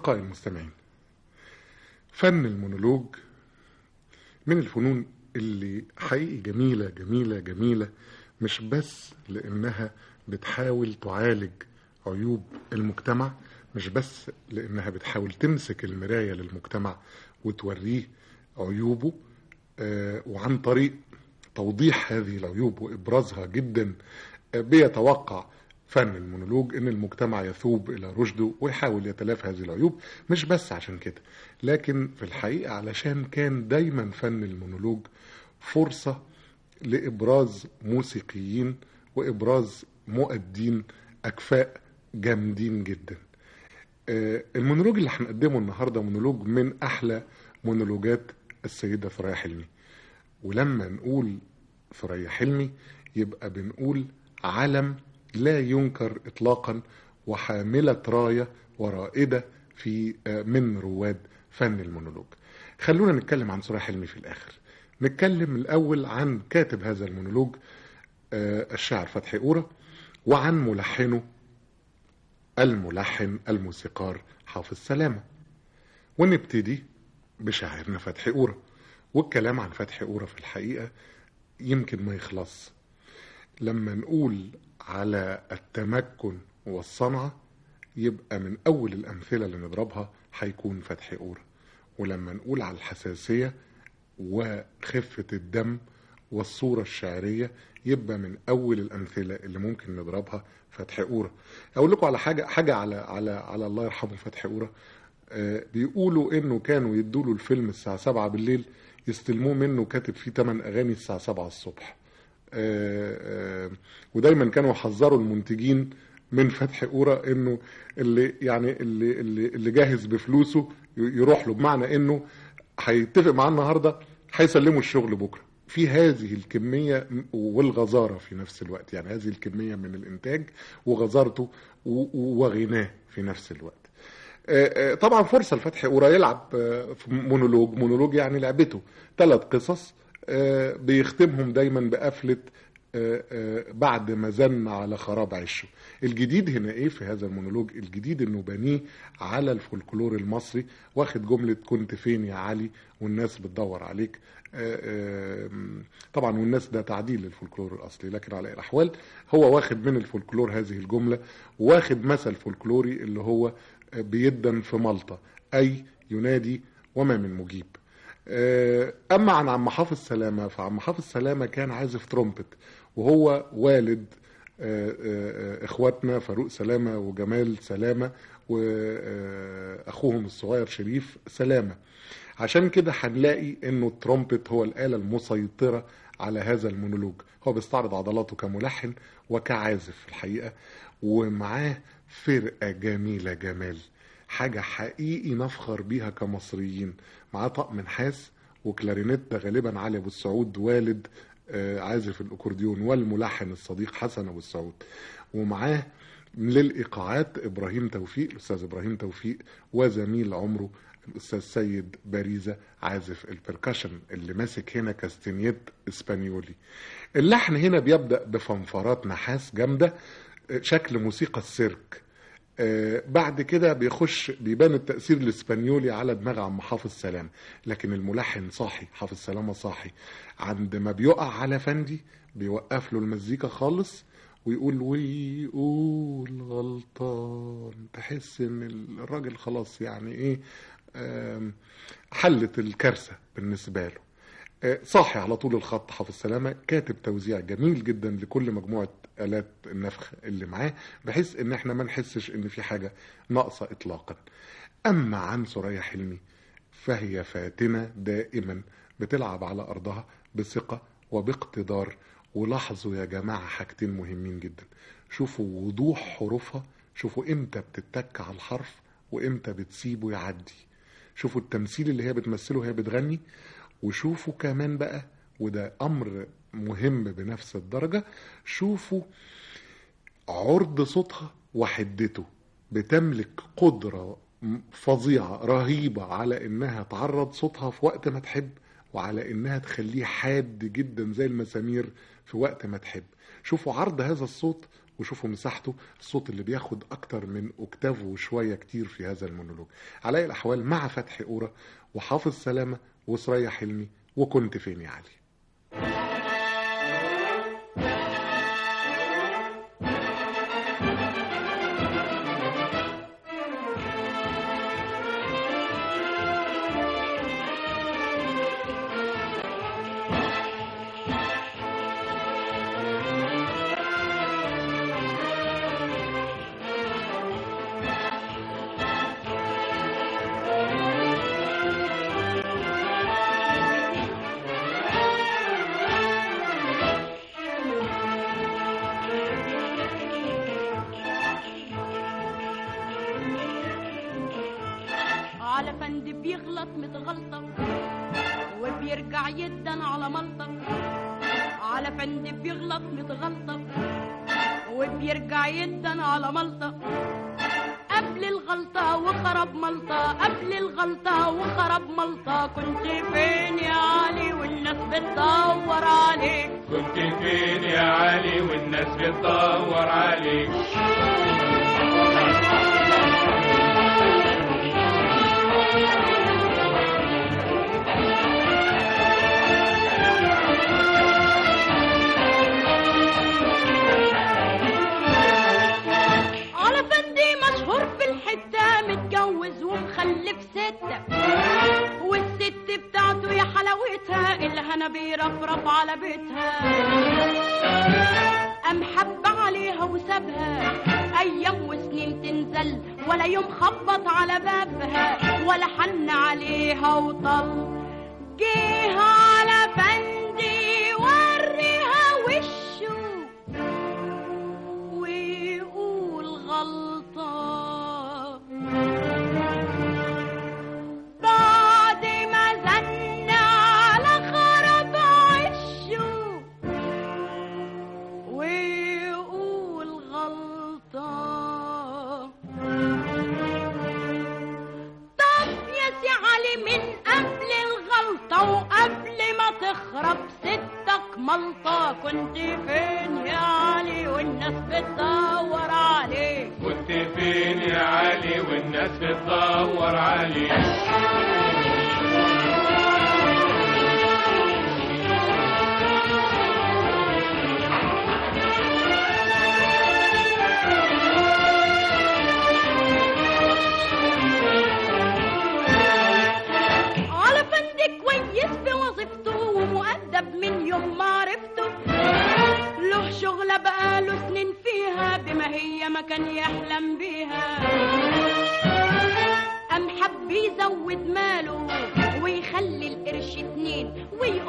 أصدقائي المستمعين فن المونولوج من الفنون اللي حقيقي جميلة جميلة جميلة مش بس لأنها بتحاول تعالج عيوب المجتمع مش بس لأنها بتحاول تمسك المراية للمجتمع وتوريه عيوبه آه، وعن طريق توضيح هذه العيوب وإبرازها جدا آه، بيتوقع فن المونولوج إن المجتمع يثوب إلى رشده ويحاول يتلافى هذه العيوب مش بس عشان كده لكن في الحقيقة علشان كان دايما فن المونولوج فرصة لإبراز موسيقيين وإبراز مؤدين أكفاء جامدين جدا. آه، المونولوج اللي هنقدمه النهارده مونولوج من أحلى مونولوجات السيدة ثريا حلمي. ولما نقول ثريا حلمي يبقى بنقول علم لا ينكر اطلاقا وحاملة راية ورائدة في آه، من رواد فن المونولوج. خلونا نتكلم عن ثريا حلمي في الآخر. نتكلم الأول عن كاتب هذا المونولوج آه، الشاعر فتحي قورة وعن ملحنه الملحن الموسيقار حافظ سلامة. ونبتدي بشاعرنا فتحي قورة والكلام عن فتحي قورة في الحقيقة يمكن ما يخلص. لما نقول على التمكن والصنعة يبقى من أول الأمثلة اللي نضربها هيكون فتحي قورة ولما نقول على الحساسية وخفة الدم والصورة الشعرية يبقى من أول الأمثلة اللي ممكن نضربها فتحي قورة أقول لكم على حاجة حاجة على على على الله يرحمه فتحي قورة آه، بيقولوا إنه كانوا يدوا له الفيلم الساعة 7 بالليل يستلموه منه كاتب فيه 8 أغاني الساعة 7 الصبح. ودايما كانوا يحذروا المنتجين من فتح قورة إنه اللي يعني اللي اللي, اللي جاهز بفلوسه يروح له بمعنى إنه هيتفق معاه النهارده هيسلموا الشغل بكرة. في هذه الكمية والغزارة في نفس الوقت يعني هذه الكمية من الإنتاج وغزارته وغناه في نفس الوقت. آه، آه، طبعا فرصة لفتحي قورة يلعب آه، مونولوج. مونولوج يعني لعبته. ثلاث قصص آه، بيختمهم دايما بقفلة آه، آه، بعد ما زن على خراب عشه الجديد هنا إيه في هذا المونولوج؟ الجديد إنه بنيه على الفولكلور المصري واخد جملة كنت فين يا علي؟ والناس بتدور عليك. آه، آه، طبعا والناس ده تعديل للفولكلور الأصلي لكن على الاحوال هو واخد من الفولكلور هذه الجملة واخد مثل فولكلوري اللي هو آه، بيدن في مالطا أي ينادي وما من مجيب. آه، أما عن عم حافظ سلامة فعم حافظ سلامة كان عازف ترومبت وهو والد آه، آه، إخواتنا فاروق سلامة وجمال سلامة واخوهم الصغير شريف سلامة. عشان كده هنلاقي إنه الترومبت هو الآلة المسيطرة على هذا المونولوج. هو بيستعرض عضلاته كملحن وكعازف الحقيقة ومعاه فرقة جميلة جمال. حاجة حقيقي نفخر بيها كمصريين. معاه طقم نحاس وكلارينيت غالبا علي أبو السعود والد آه، عازف الأكورديون والملحن الصديق حسن أبو السعود. ومعاه للإيقاعات إبراهيم توفيق الأستاذ إبراهيم توفيق وزميل عمره الأستاذ سيد باريزة عازف ال percussion اللي ماسك هنا castanet إسبانيولي. اللحن هنا بيبدأ بفنفرات نحاس جامدة آه، شكل موسيقى السيرك. بعد كده بيخش بيبان التأثير الإسبانيولي على دماغ عم حافظ سلامة. لكن الملحن صاحي حافظ سلامة صاحي عند ما بيقع على فندي بيوقف له المزيكا خالص ويقول ويقول غلطان تحس إن الراجل خلاص يعني إيه حلت الكارثة بالنسبة له. آه، صاحي على طول الخط حافظ سلامة كاتب توزيع جميل جدا لكل مجموعة آلات النفخ اللي معاه بحيث إن إحنا ما نحسش إن في حاجة ناقصة اطلاقا. أما عن سوريا حلمي فهي فاتنة دائما بتلعب على أرضها بثقة وباقتدار. ولاحظوا يا جماعة حاجتين مهمين جدا. شوفوا وضوح حروفها شوفوا إمتى بتتك على الحرف وإمتى بتسيبه يعدي. شوفوا التمثيل اللي هي بتمثله وهي بتغني وشوفوا كمان بقى وده أمر مهم بنفس الدرجة شوفوا عرض صوتها وحدته بتملك قدرة فظيعة رهيبة على إنها تعرض صوتها في وقت ما تحب وعلى إنها تخليه حاد جدا زي المسامير في وقت ما تحب. شوفوا عرض هذا الصوت وشوفوا مساحته الصوت اللي بياخد أكتر من اوكتاف وشوية كتير في هذا المونولوج. على أي الأحوال مع فتحي قوره وحافظ سلامة وثريا حلمي وكنت فين يا علي. على فند بيغلط متغلطة وبيرجع يدن على ملطة. على فند بيغلط متغلطة وبيرجع يدن على ملطة. قبل الغلطة وخرب ملطة قبل الغلطة وخرب ملطة. كنت فين يا علي والناس بتدور عليك؟ كنت فين يا علي والناس بتدور عليك؟ الهنا بيرفرف على بيتها. قام حب عليها وسابها. تنزل ولا يوم خبط على بابها ولا حن عليها وطل. جه على فندي علي والناس بتدور عليك. على فندق كويس في وظيفته ومؤدب من يوم ما عرفته. له شغلة بقاله سنين فيها بما هي ما كان يحلم يزود ماله ويخلي القرش اتنين ويقول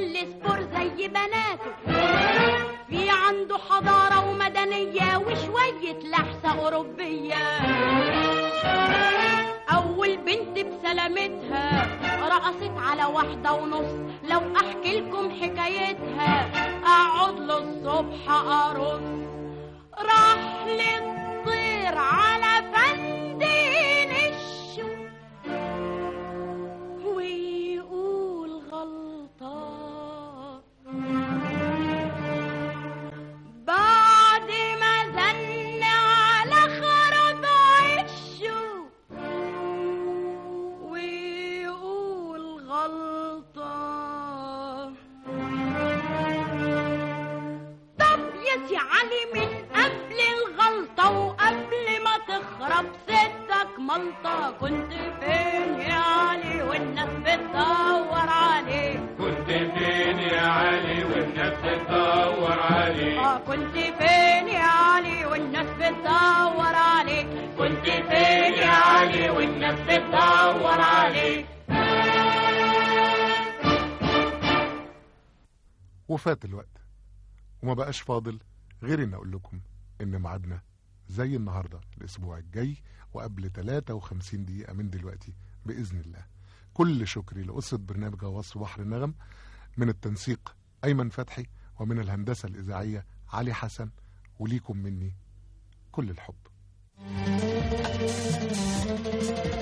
وتملي سبور زي بناته. في عنده حضارة ومدنية وشوية لحسة أوروبية. أول بنت بسلامتها رقصت على واحدة ونص. لو أحكي لكم حكايتها أقعد للصبح أرص راح للطير على وفات الوقت وما بقاش فاضل غير ان أقول لكم إن ميعادنا زي النهارده الأسبوع الجاي وقبل 53 دقيقة من دلوقتي بإذن الله كل شكري لاسره برنامج غواص بحر النغم من التنسيق أيمن فتحي ومن الهندسة الإذاعية علي حسن وليكم مني كل الحب Thank you.